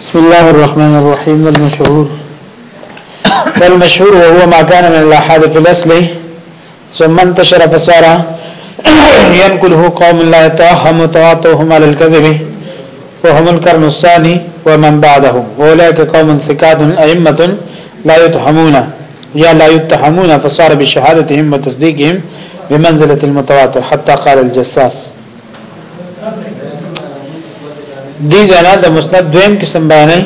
بسم الله الرحمن الرحيم المشهور فالمشهور وهو ما كان من الأحاد في الأصل ثم انتشر فصار ينقله قوم لا يتوهم تواتوهم على الكذب وهم القرن الثاني ومن بعدهم وأولئك قوم ثقات أئمة لا يتهمون يا لا يتهمون فصار بشهادتهم وتصديقهم بمنزلة المتواتر حتى قال الجساس دې ځنا د مسند دویم قسم بیانې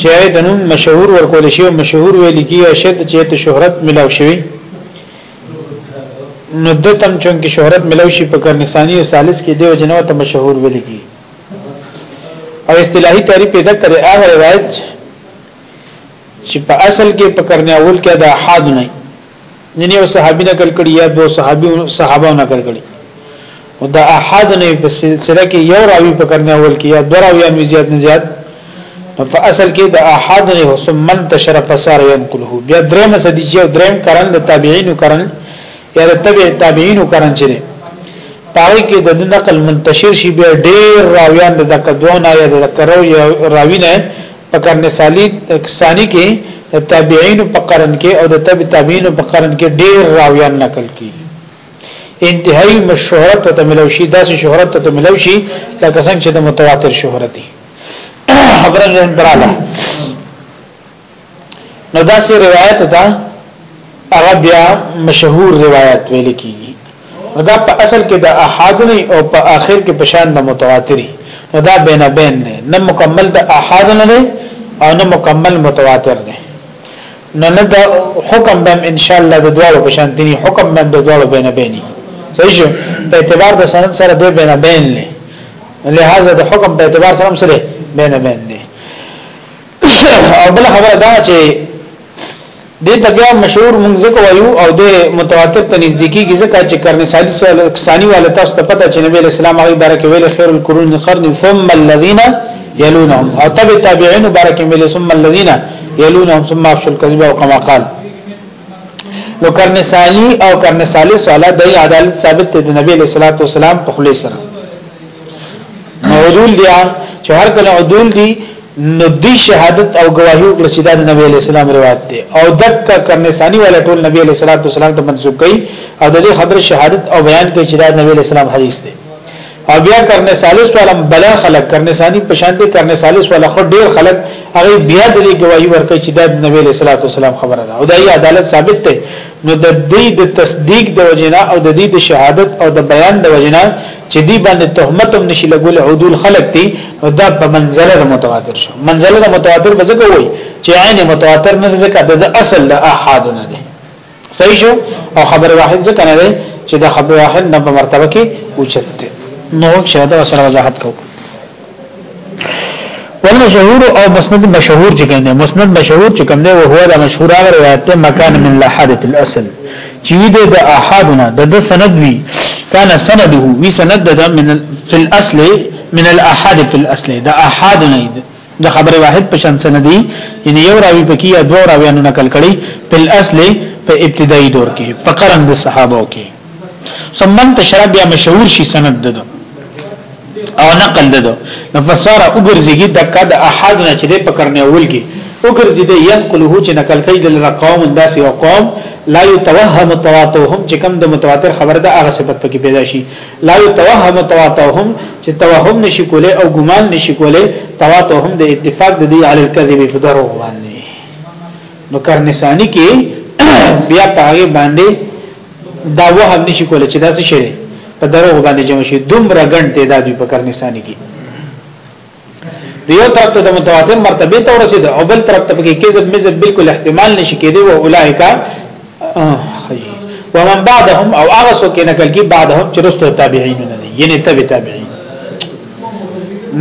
چې د نوم مشهور ورکول شي او مشهور ویل کی او شد چې ته شهرت ملاو شوی نو د تم چون کې شهرت ملاو شي په کرنسانی او سالس کې دیو جنو ته مشهور ویل کی او اصطلاحي تعریف پیدا کړي هغه روایت چې په اصل کې په کرنه اول کې د احاد نه یعنی او صحابي نقل کړي یا دو صحابي صحابه نقل کړي او دا احد نه په سلسله کې یو راوی په کرنه اول کې یا دو راویان زیات نه زیات په اصل کې د احد نه حسن من تشر فسار ينقله بیا دریم صدی چې دریم کرن د تابعین کرن یا د تبع تابعین کرن چې پاره کې د نقل منتشر شي بیا ډیر راویان د دکدونه یا د کرو یا راوی نه په قرن ثالث ثاني کې د تابعین په قرن کې او د تبع تابعین په قرن کې ډیر راویان نقل کی انتهایی مشهورت ته ملوشي داسې شهرت ته ملوشي لکه څنګه چې د متواتر شهرت دي خبره نه دراله نو داسې روایت ده هغه بیا مشهور روایت ویل کیږي نو دا په اصل کې د احاد نه او په آخر کې پشان د متواتری نو دا بین بین نه نه مکمل د احاد نه دی او نه مکمل متواتر دی نو نه د حکم بم ان شاء الله د دوه په شان دي حکم بم د دوه بین بیني صحیح شو په اعتبار د سند سره د بین بین نه لہذا د حکم په اعتبار سره هم سره بین بین او بل خبره دا چې د ته بیا مشهور مونږ ځکه وایو او د متواتر ته نږدې کیږي ځکه چې قرن ثالث ثاني والے تاسو ته پته چې نبی اسلام هغه بارک ویل خیر القرون قرن ثم الذين يلونهم او تبع تابعين بارک ویل ثم الذين يلونهم ثم افشل الكذب او كما قال نو قرن ثاني او قرن ثالث والا د عدالت ثابت دی د نبی صلی الله علیه وسلم په خلی سره نو عدول دی چې هر کله عدول دی نو دی شهادت او گواهی وکړه چې دا د نبی علی السلام روایت دی او دک کرنسانی ولا ټول نبی علی صلوات والسلام ته منسوب کړي او د دې خبره شهادت او بیان کوي چې دا د نبی علی السلام حدیث دی او بیا کرنسالس ولا بلا خلق کرنسانی په شان دي کرنسالس ولا خو ډیر خلق هغه بیا د دې گواهی ورکړي چې دا د نبی علی صلوات والسلام خبره ده او دا یې عدالت ثابت ده نو د دې د تصدیق د وجنه او د دې د شهادت او د بیان د وجنه چې دی باندې تهمت هم نشي لګول عدول خلق دي نو دا په منزله د متواتر شو منزله د متواتر به ځکه وای چې عین متواتر نه ځکه د اصل د احاد نه دي صحیح شو او خبر واحد ځکه نه دی چې د خبر واحد نه په مرتبه کې اوچت نو شهادت سره وضاحت کوو والمشهور او مسند مشهور چې کوم دی مسند مشهور چې کوم دی او هو دا مشهور هغه روایت ته مکان من لحادث الاصل چې دې د احادنا د د سند وی کان سنده وی سند د من فی الاصل من الاحاد فی الاصل د احاد نه د خبره واحد په شان سندي یعنی یو راوی پکې یا دوه راویانو نقل کړي په الاصل په ابتدایي دور کې په قرن د صحابه کې ثم انتشر بیا مشهور شي سند ده او نقل ده نو فسار وګرځيږي د کد احد نه چې په کرنه اول کې وګرځي ده ينقله چې نقل کوي د قوم انداسي او قوم لا يتوهم تواتهم چې کوم د متواتر خبر ده هغه صفت پکې پیدا شي لا يتوهم تواتهم چې توهم نشي کوله او ګمان نشي کوله تواتهم د اتفاق د دی علی الكذب په درو باندې نو کرنسانی کې بیا پاګه باندې دا وهم نشي کولای چې دا څه شي په دروغ باندې جمع شي دومره ګڼ تعداد په کرنسانی کې یو طرف ته د متواتر مرتبه ته ورسید او بل طرف ته کې کذب مزب بالکل احتمال نشي کېدی او اولایکا ومن بعدهم او هغه څوک نه کلګي بعدهم چې رسو تابعین نه یعنی تبع تابعین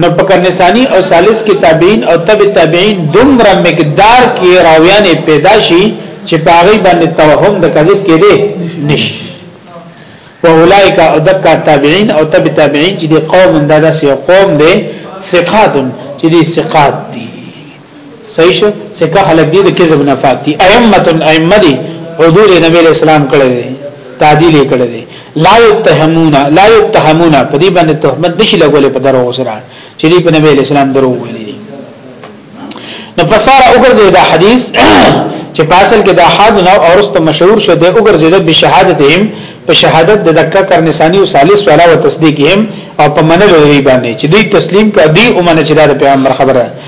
نو په کنسانی او ثالث کې تابعین او تبع تابعین دومره مقدار کې راویان پیدا شي چې په هغه باندې توهم د کذب کې دي نشي واولائک ادکا تابعین او تبع تابعین چې دی قوم اندازه سی قوم دی ثقات چې دی ثقات صحیح شو سکه خلک دي د کذب نه پاک دي ائمه ائمه دي حضور نبی اسلام کړی دي تعدیل کړی دي لا یتهمون لا یتهمون په دې باندې تهمت نشي لګولې په درو سره چې دې په نبی اسلام درو ویلي دي نو فسار وګرځي دا حدیث چې پاسل کې دا حد نو اورست مشهور شو دی وګرځي د بشهادتهم په شهادت د دکا کرنسانی او ثالث والا او تصدیقهم او په منلو دی باندې چې دوی تسلیم کړي او منه چې دا پیغمبر خبره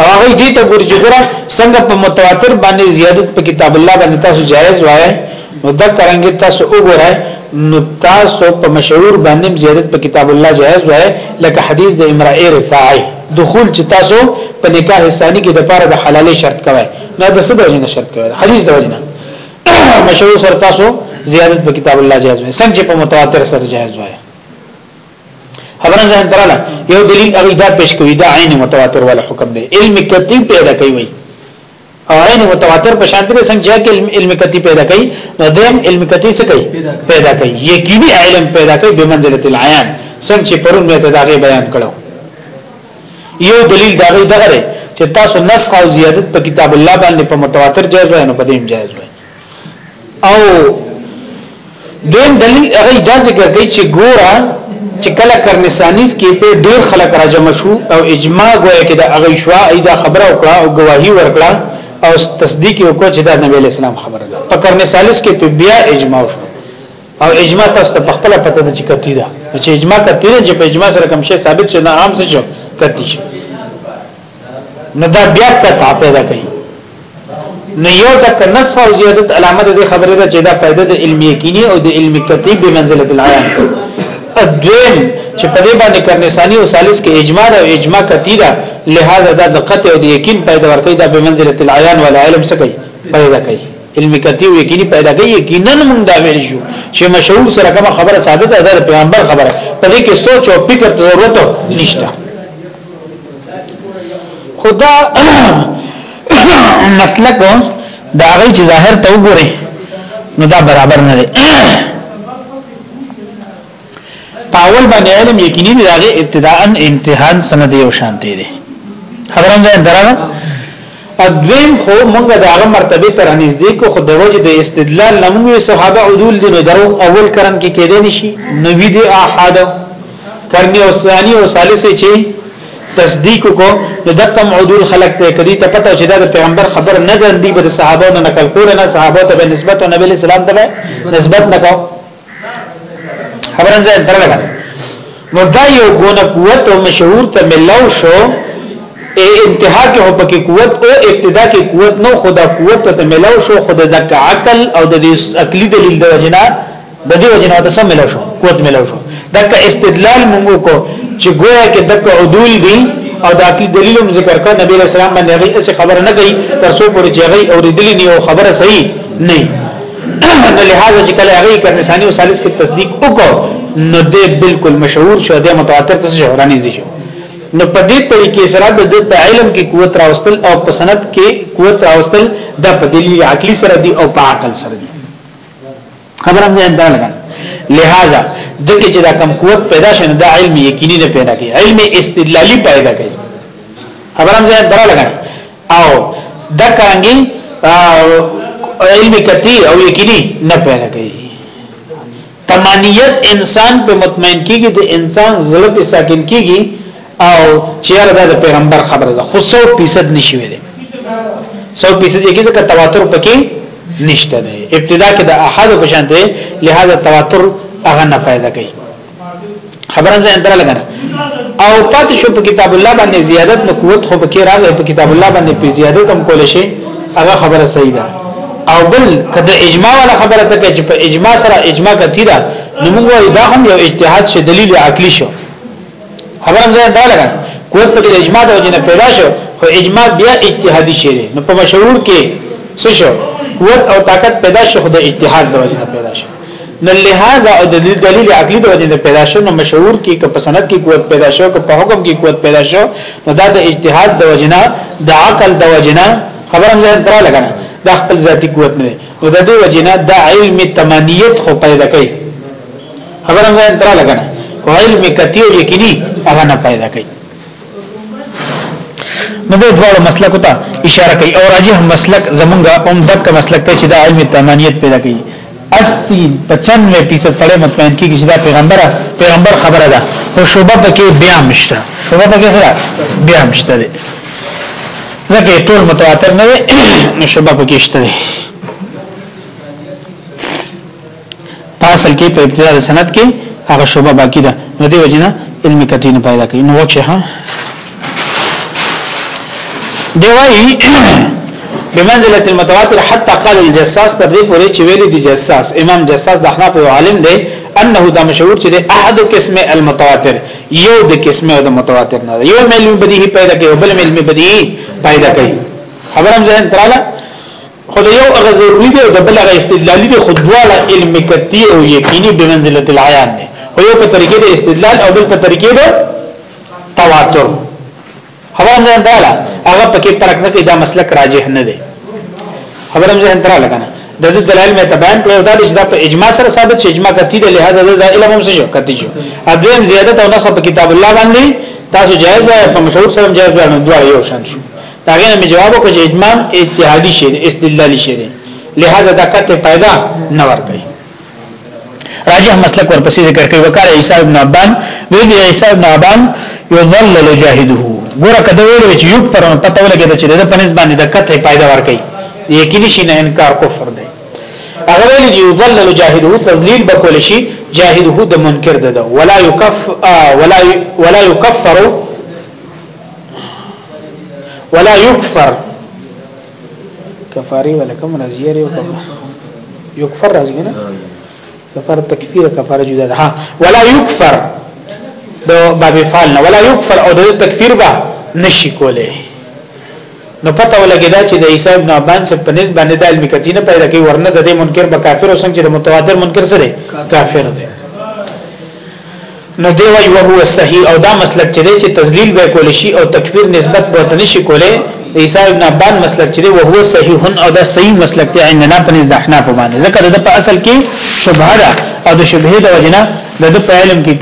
او هغه دې ته ګوري چې ګره څنګه په متواتر باندې زیادت په کتاب الله باندې تاسو جایز وایي نو دا کرانګي تاسو وګورئ نو تاسو په مشهور باندې زیادت په کتاب الله جایز وایي لکه حدیث د امرأه رفاعی دخول چې تاسو په نکاح ثانی کې د پاره د حلالې شرط کوي نه د څه د وجنه شرط کوي حدیث د وجنه مشهور سره تاسو زیادت په کتاب الله جایز وایي څنګه په متواتر سره جایز وایي خبره ځان تراله یو دلیل هغه دا پیش کوي دا عین متواتر ولا حکم دی علم کتی پیدا کوي او عین متواتر په شان دي څنګه چې علم کتی پیدا کوي نو دیم علم کتی څه کوي پیدا کوي یقیني علم پیدا کوي به منزله العیان څنګه چې پرون مې ته داغه بیان کړو یو دلیل دا دی دغه چې تاسو نسخ او زیادت په کتاب الله باندې په متواتر جایز وای نو په دې جایز وای او دویم دلیل هغه دا ذکر کوي چې ګورا چې کله کرنسانیز کې په ډیر خلک راجم شو او اجماع گویا کې دا هغه شوا ایدا خبره وکړه او گواهی ورکړه او تصدیق وکړه چې دا نبی اسلام خبره ده په کرنسانیز کې په بیا اجماع شو او اجماع تاسو ته خپل پته ده چې کتی ده چې اجماع کتی نه چې په اجماع سره کوم شی ثابت شي نه عام څه شي کتی شي نو دا بیا قطع پیدا کوي نو یو د کنس او زیادت علامه د خبره ده چې دا پیدا د علم یقیني او د علم کتیب به منزله العیان ادوین چې په دې باندې کرنے ثانی او ثالث کې اجماع او اجماع کتیره لہذا دا د قطع او د یقین پیدا ورکړي دا به منزله العیان ولا علم سکی پیدا کوي علم کتی او یقیني پیدا کوي یقینا موږ دا ویل شو چې مشهور سره کوم خبره ثابته ده پیغمبر خبره په دې کې سوچ او فکر ضرورت نشته خدا مسلک دا غي چې ظاهر ته وګوري نو دا برابر نه دی پاول باندې علم یقیني دی هغه ابتداء امتحان سند یو شانتی دی خبرم ځای درغه ادویم خو مونږ د هغه مرتبه تر نږدې کو خو د وجه د استدلال لمغه صحابه عدول دي نو درو اول کرن کې کېدې نشي نوې دي احادو کرنی او ثانی او ثالث چې تصدیق کو نو د کم عدول خلق ته کدی ته پته چې دا د پیغمبر خبر نه ګرځي به صحابه نه نقل کول نه صحابه ته نسبت او نبی اسلام ته نسبت نه کو خبرن ځای تر لګا نو دا یو ګونه قوت او مشهور ته ملو شو اے انتها کې هو پکې قوت او ابتدا کې قوت نو خدا قوت ته ملو شو خدا د عقل او د عقلی دلیل د وجنه د دې وجه نه ته سم ملو شو قوت ملو شو دغه استدلال موږ کو چې ګویا کې دغه عدول دي او د عقل دلیل هم ذکر کړ نبی رسول الله باندې هغه څه خبر نه کوي تر څو پورې چې هغه اوریدلی نه او خبره صحیح نه نو لہذا چې کله هغه کرن ثانی او ثالث کې تصدیق وکړو نو دې بالکل مشهور شو د متواتر ته شهرانی دي شو نو په دې طریقې سره د علم کې قوت راوستل او په سند کې قوت راوستل د په دلیل عقلی سره دی او په عقل سره دی خبرم ځان دالګا لہذا دغه چې دا کم قوت پیدا شنه دا علم یقیني نه پیدا کوي علم استدلالي پیدا کوي خبرم ځان دالګا او دا کرانګي علم کتی او یقیني نه پیدا کوي تمانیت انسان په مطمئن کیږي د انسان زړه په ساکن کیږي او چې یاره دا د پیغمبر خبره ده خو 100% نشي ویلې 100% یې ځکه تواتر پکې نشته ده ابتدا کې د احد په شان ده لہذا تواتر هغه نه پیدا کوي خبره ځان درا لګنه او پاتې شو په کتاب الله باندې زیادت نو قوت خو پکې راغی په کتاب الله باندې په زیادت هم کول شي هغه خبره صحیح ده او بل کده اجماع ولا خبره ته چې په اجماع سره اجماع کتیره نو موږ دا هم یو اجتهاد شه دلیل عقلی شو خبره زه دا لګم قوت په دې اجماع د وجنه پیدا شو خو اجماع بیا اجتهادي شي نو په مشهور کې څه شو قوت او طاقت پیدا شو خو د اجتهاد د وجنه پیدا شو نو لہذا او د دلیل عقلی د وجنه پیدا شو نو مشهور کې که په سند کې قوت پیدا شو که په حکم کې قوت پیدا شو نو دا د اجتهاد د وجنه د عقل د وجنه خبرم زه درا لګنه دا خپل ذاتی قوت نه نو د دې وجنه د علم تمانیت خو پیدا کوي خبره مې درا لګنه او علم کتی او یقیني هغه نه پیدا کوي نو د دوه مسلک ته اشاره کوي او راجح مسلک زمونږه اوم دک مسلک ته چې د علم تمانیت پیدا کوي 80 95% سره مطمئن کیږي چې دا پیغمبر پیغمبر خبره ده خو شوبه پکې بیا مشته شوبه پکې سره بیا مشته ده ځکه ټول متواتر نه نو شوبه پکې شته ده په اصل کې په ابتدا د سند کې هغه شوبه باقی ده نو دی وجنه علم کتی نه پیدا کوي نو وکه ها دی وایي بمنزله المتواتر حتى قال الجساس تر دې پورې چې ویلي دی جساس امام جساس د احناف یو عالم دی انه دا مشهور چې د احد قسم المتواتر یو د قسم او د متواتر نه یو علم بدیهی پیدا کوي بل علم بدیهی پیدا کوي خبرم ځین تراله خو د یو هغه ضروری دی او د بل هغه استدلالی دی خو دواړه علم کتی او یقیني به منزله العیان دی خو یو په طریقې د استدلال او بل په طریقې د تواتر خبره نه ده هغه پکې فرق نه کوي دا مسلک راجح نه دی خبره مې ځان ترا لګنه د دې دلایل مې تبان کړو دا چې دا په اجماع سره ثابت چې اجماع کتی دی لہذا دا علم هم څه شو کتی شو اذن زیادت او نصب کتاب الله باندې تاسو جائز وای په مشهور سره جائز وای نو دوه یو شان شو داغه نه جواب وکړي چې اجماع اجتهادي شي استدلالي شي لہذا دا کته پیدا نه ور کوي راجح مسلک ورپسې ذکر کوي وکاله عیسی ابن ابان ویل عیسی ابن ابان یضلل جاهده ګوره کده ویل چې یو پر پته ولګي چې د پنځ باندې د کته پیدا ور کوي یقیني شي نه انکار کفر دی هغه ویل چې یضلل جاهده تذلیل بکول شي جاهده د منکر ده ولا یکف ولا ولا یکفر ولا يكفر کفاری ولا کوم راځي یو یکفر راځي نه کفر تکفیر کفر جدا ده ها ولا یکفر د باب فعل ولا یکفر او د تکفیر به نشي کوله نو پته ولګیدا چې د عیسی ابن ابان سب په نسبت باندې د علم کتینه پیدا کوي ورنه د دې منکر به کافر او څنګه د متواتر منکر سره کافر دی نو دی وی وهو صحیح او دا مسلک چې دی چې تذلیل به کول شي او تکفیر نسبت به نشي کوله عیسی ابن ابان مسلک چې دی وهو صحیح او دا صحیح مسلک دی عندنا په نزد احناف باندې ځکه دا په اصل کې شبهه ده او د شبهه د وجنه د د په علم کې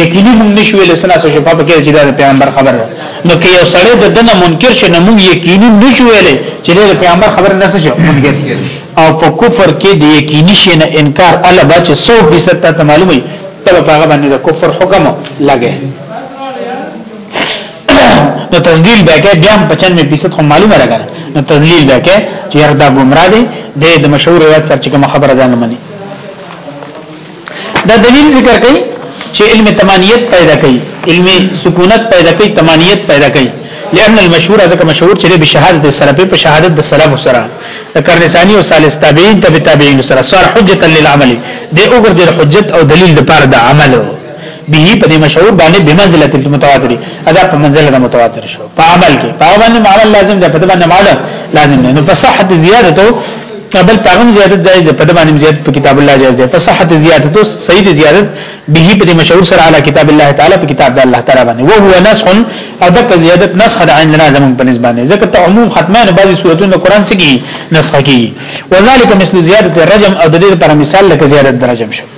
یقیني مونږ نشو ویل سنا سو شفاف کې چې دا پیغمبر خبره ده نو کې یو سړی د دنه منکر شي نو مونږ یقیني نشو ویل چې د پیغمبر خبره نه شي منکر او په کفر کې د یقیني شي نه انکار الا بچ 100% ته معلومي تبه هغه باندې د کفر حکم لګي نو تذلیل به کې بیا 95% هم معلومه راغله نو تذلیل به کې چې هر دا ګمرا دي د مشهور روایت سره چې کوم خبره ده نه مني دا دلیل ذکر کړي چې علم تمانیت پیدا کوي علم سکونت پیدا کوي تمانیت پیدا کوي لأن المشهور ځکه مشهور چې به شهادت سره په شهادت د سلام سره کرنسانی او ثالث تابعین تبع تابعین سره صار حجتا للعمل دی وګرځي حجت او دلیل د پاره د عمل به په دې مشهور باندې به منزله المتواتر ادا په منزله د متواتر شو په عمل کې په باندې عمل لازم ده په باندې عمل لازم نه نو په صحت زیادته کابل پاغم زیادت جایز ده په دې باندې زیادت په کتاب الله جایز ده فصحت زیادت صحیح زیادت به په دې مشهور سره علی کتاب الله تعالی په کتاب الله تعالی باندې او هو نسخ او دک زیادت نسخ د عندنا زمون په نسبت باندې ځکه ته عموم ختمان بعضی سورتونو قران څخه نسخ کی وذالک مثل زیادت الرجم او د دې لپاره مثال لکه زیادت درجم شو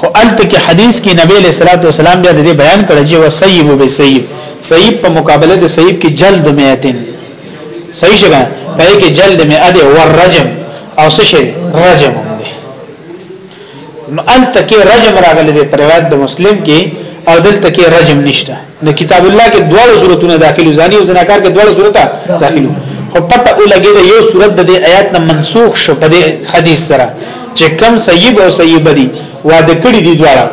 خو الته کې حدیث کې نبی علیہ الصلوۃ والسلام بیا دې بیان کړی چې وسیب به سیب سیب په مقابله د سیب کې جلد میتن صحیح شګه پای کې جلد می اده ور رجم او څه شي رجم نو الته کې رجم راغلی دی پر روایت د مسلم کې او دلته کې رجم نشته نو کتاب الله کې دواړه صورتونه داخلو ځاني او زناکار کې دواړه صورته داخلو خو پته ولګي دا یو صورت د آیات نه منسوخ شو په حدیث سره چې کم سیب او سیب دي واده کړی دي دواړه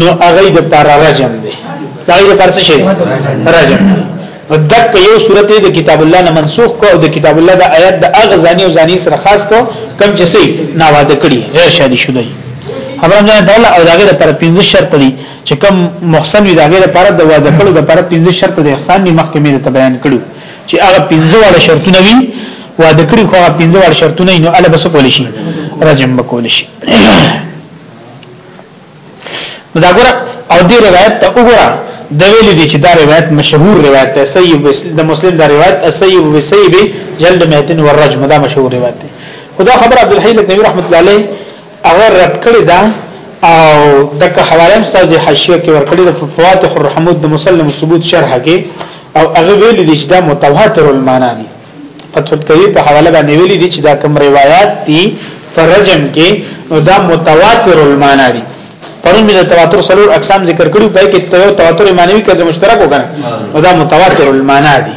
نو هغه د پر رجم دي دا د پر څه شي رجم دک یو صورت د کتاب الله نه منسوخ کو او د کتاب الله د آیات د اغه ځاني او ځاني سره خاص کو کم چې سي ناواده کړی غیر شادي شوی خبره ده او داګه پر 15 شرط دي چې کوم محسن وي دا غیر لپاره د واده کولو لپاره پنځه شرط د احسان نه مخکې مې ته بیان کړو چې هغه پنځه وړ شرطونه وي واده کړی خو هغه پنځه وړ شرطونه نو اله بس کول شي رجم بکول شي دا ګره او دې روایت ته وګوره د ویل دي چې دا روایت مشهور روایت ده سیب د مسلم دا روایت سیب وسیب جلد مهتن والرجم دا مشهور روایت ده خدا خبر عبد الحی لکنوی رحمت الله علیه هغه رد کړی دا او دغه حواله هم ستاسو د حاشیه کې ورکړی د فواتح الرحمود د مسلم ثبوت شرح کې او هغه ویل دي چې دا متواتر المعنا دي فتح القوی په حواله باندې ویل دي چې دا کوم روایت دي فرجم کې نو دا متواتر المعنا دي پرون موږ د تواتر سلور اقسام ذکر کړو په کې تواتر معنوي کده مشترک وګڼه نو دا متواتر المعنا دي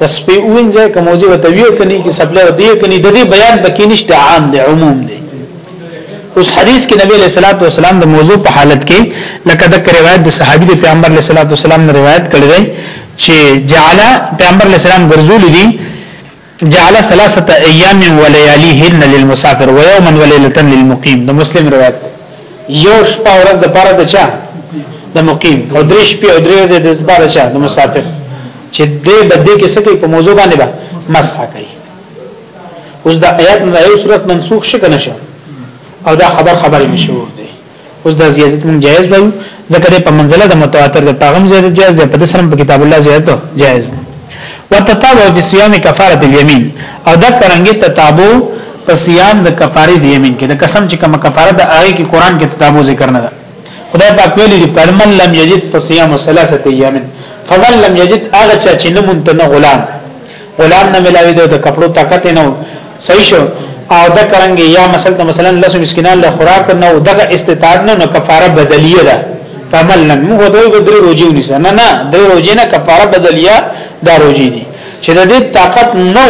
بس په اون ځای کوم ځای وته وی کني چې سبله دی کني د دې بیان پکې نشته عام دی عموم دی اوس حدیث کې نبی صلی الله علیه وسلم د موضوع په حالت کې لکه د روایت د صحابي د پیغمبر صلی الله علیه وسلم نه روایت کړی دی چې جعل پیغمبر صلی الله علیه وسلم ګرځول دي جعل ثلاثه ایام ولياليهن للمسافر ويوما وليله للمقيم د مسلم روایت یو شپه ورځ د پاره د چا د مقیم او درې شپې او درې ورځې د پاره چا د مسافر چې دې بدې کې سکه په موضوع باندې با مسح کوي اوس د آیات نه یو صورت منسوخ شي کنه شو او دا خبر خبرې مشهور دي اوس دا زیادت مونږ جایز وایو ځکه دې په منزله د متواتر د پاغم زیادت جائز دی په دې سره په کتاب الله زیادت جائز دی وتتابع فی صيام کفاره الیمین او دا کرانګي تتابع په صيام د کفاره د یمین کې د قسم چې کوم کفاره د هغه کې قران کې تتابع ذکر نه ده خدای پاک ویلي دی فرمن لم یجد فصيام ثلاثه ایام فمن لم یجد هغه چې نه مونته نه غلام غلام نه ملاوي دو د کپړو طاقت نه صحیح شو او د کرنګ یا مثلا مثلا لس مسکینان له خوراک نه او دغه استطاعت نه نو کفاره بدلیه ده فمن لم موږ دوی به درې روزي ونیسه نه نه درې روزي نه کفاره بدلیه دا روزي دي چې د دې طاقت نو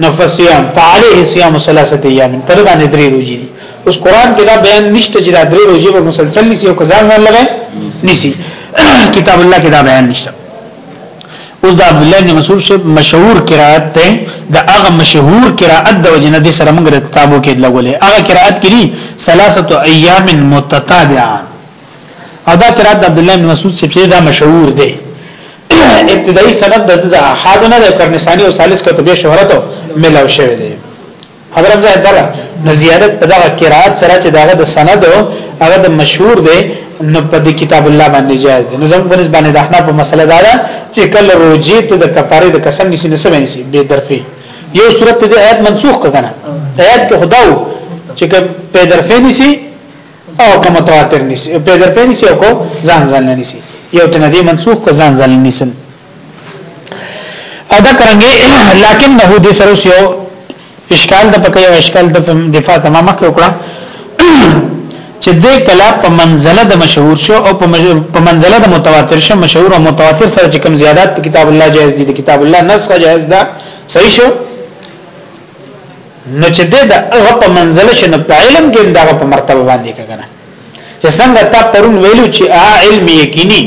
نفسیام فعليه صيام ثلاثه ايام پر باندې درې روزي دي اوس قران کې دا بیان نشته چې دا درې روزي به مسلسل نسی او قضا نه لګي نسی کتاب الله کې دا بیان نشته اوس د عبد الله بن مسعود شه مشهور قرائت ته د هغه مشهور قرائت د وجنه د سره موږ د کتابو کې لګولې هغه قرائت کړي ثلاثه ايام متتابعه او دا قرائت د عبد الله بن مسعود شه دا مشهور دی ابتدایي سند د احاد نه د کرنسانی او ثالث کتبه شهرت ملاو شوی دی خبره ځای دره نو زیارت په دغه قرات سره چې دغه د سند هغه د مشهور دی نو په دې کتاب الله باندې جائز دی نو زموږ په نسبت باندې احناف په مسله دا ده چې کله روجي ته د کفاره د قسم نشي نسبه نشي به درفي یو صورت دې آیت منسوخ کړه آیت کې خداو چې په درفي نشي او کوم تواتر نشي په درفي نشي او کو ځان ځان نشي یو تنه دې منسوخ کو ځان ځان نشي او دا کرنګي لکن نه دې سره یو اشکال د پکې یو اشکال د دفاع تمامه کړه چې د کلا په منزله د مشهور شو او په منزله د متواتر شو مشهور او متواتر سره چې کوم زیادات په کتاب الله جائز دي د کتاب الله نسخ جائز ده صحیح شو نو چې د هغه په منزله شنه په علم کې دغه په مرتبه باندې کګنه چې څنګه تا پرون ویلو چې ا علم یقیني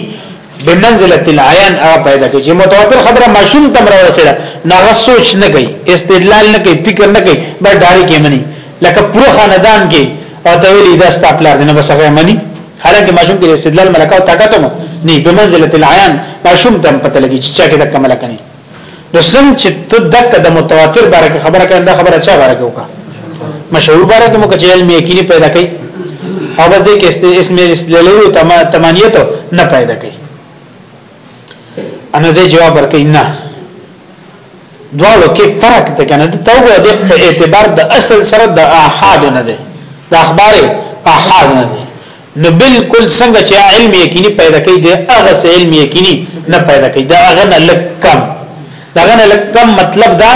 بمنزله العیان هغه پیدا کوي چې متواتر خبره ماشوم تم را ورسېده ناغه سوچ نه کوي استدلال نه کوي فکر نه کوي بل ډاری کې مني لکه پرو خاندان کې او ته ویلي دا ستا پلار دی نه بس هغه مني حالانکه ماشوم کې استدلال ملکه او طاقت مو نه بمنزله العیان ماشوم تم پته لګي چې چا کې د کمل کني نو څنګه چې ته دک د متواتر باره کې خبره کړې دا خبره چا باره کې وکړه مشهور باره کې مو کې علم یقیني پیدا کړي او بس دې کې اسم استدلالو تمانیت نه پیدا کړي ان دې جواب ورکړي نه دواړو کې فرق ته کنه ته توګه دې په اعتبار د اصل سره د احاد نه ده د اخبار احاد نه ده نو بالکل څنګه چې علم یقیني پیدا کوي د هغه څه علم یقیني نه پیدا کوي دا هغه نه لک کم دا هغه نه لک کم مطلب دا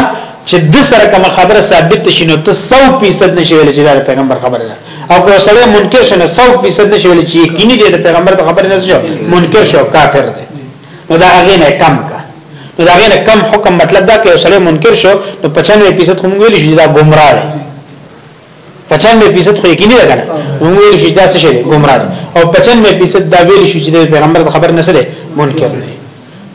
چې د سره کوم خبره ثابت شي نو ته 100% نشي ویل چې دا پیغمبر خبره ده او کو سره منکر شنه 100% نشي ویل چې یقیني دی د پیغمبر په خبره نه شو منکر شو کافر دی نو دا هغه نه کم کا نو دا هغه نه کم حکم مطلب دا چې سره منکر شو نو 95% هم ویل شي دا گمراه دی 95% خو یقیني ده کنه نو ویل شي دا څه شي ګمراه او 95% دا ویل شي چې د پیغمبر د خبر نه سره منکر دی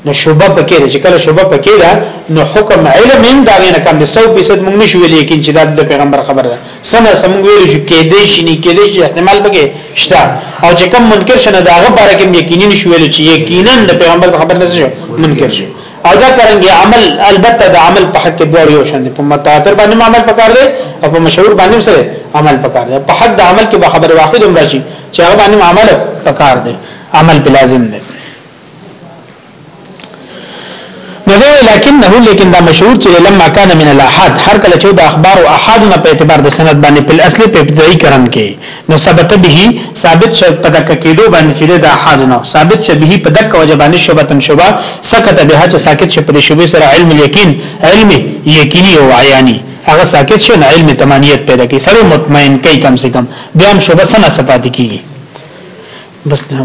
نو شوبه پکې ده چې کله شوبه پکې ده نو حکم علم هم دا نه کم دي 100% موږ نشو ویلې کین چې دا د پیغمبر خبره ده سنه سم ویل شي کې دې شي نه کې دې شي احتمال پکې شته او چې کم منکر شنه دا غو بارکه یقیني نشو ویل چې یقینا د پیغمبر خبر نه شي منکر شي او دا څنګه عمل البته د عمل په حق دوه یو شان دي په متواتر باندې عمل پکار دی او په مشهور باندې سره عمل پکار دی په حق د عمل کې به خبر واحد هم راشي چې هغه باندې عمل پکار دی عمل بلازم دی نو لکنه لیکن دا مشهور چې لما کان من الاحاد هر کله چې د اخبار او احاد نه په اعتبار د سند باندې په اصلي په ابتدایي کرن کې نو ثبت به ثابت شو په دک کېدو باندې چې د احاد نو ثابت شو به په دک وجه باندې شوبتن شوبه سکت به چې ساکت شو په شوبې سره علم الیقین علم یقیني او عیانی هغه ساکت شو علم تمانیت پیدا کوي سره مطمئن کوي کم سے کم بیا هم شوبه سنا صفات کیږي بس دا